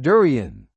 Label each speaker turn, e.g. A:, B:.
A: Durian.